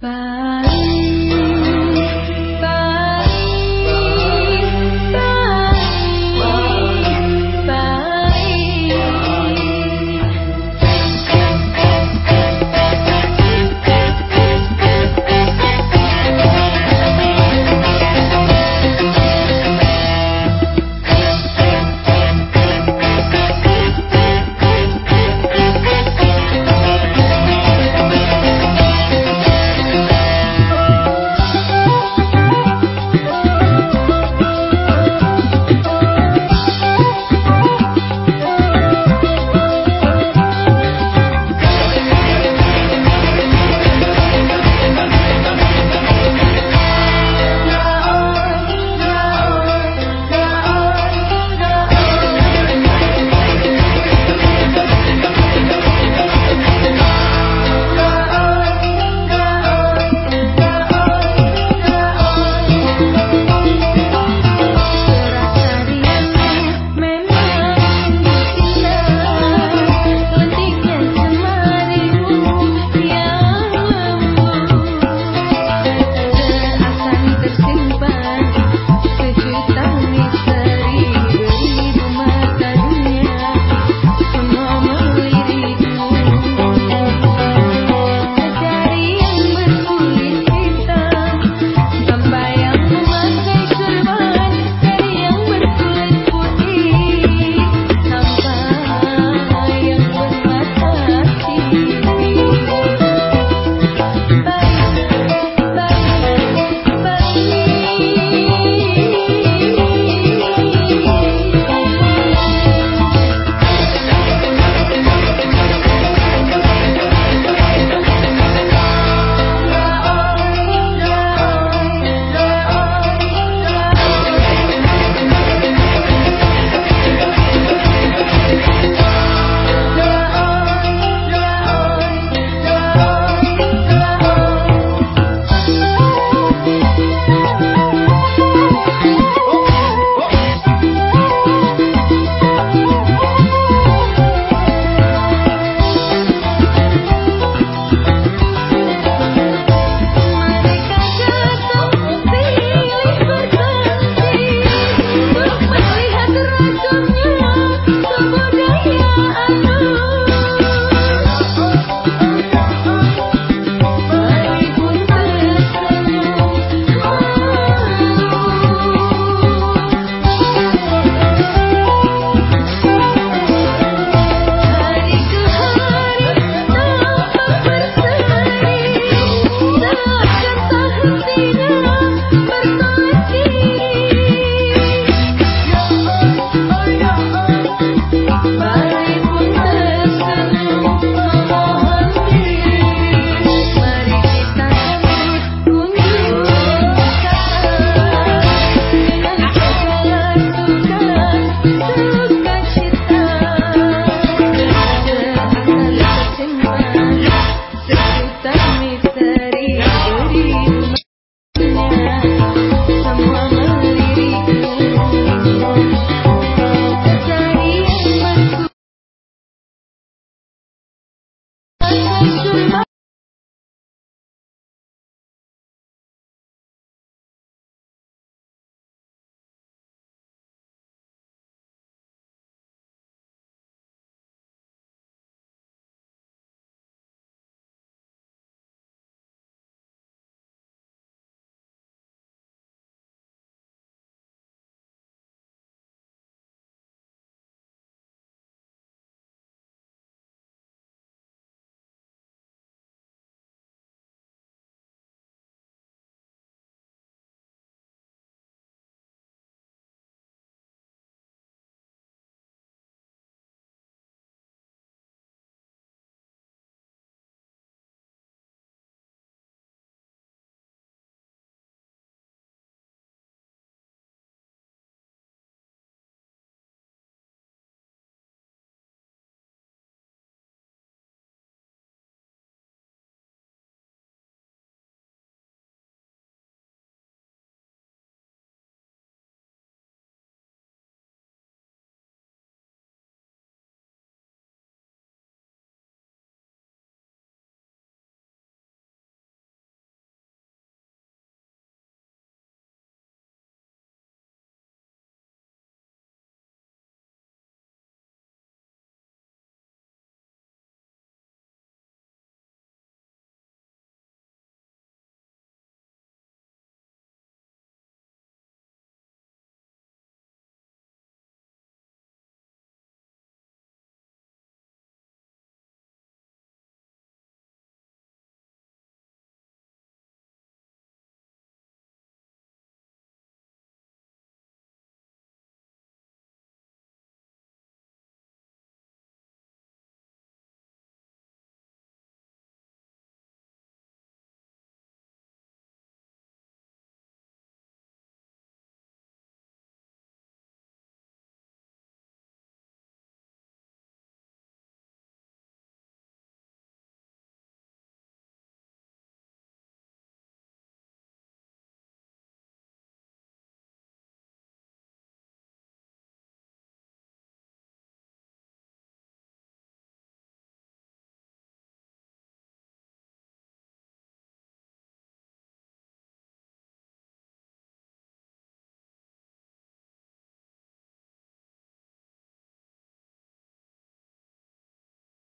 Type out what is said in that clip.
Bye.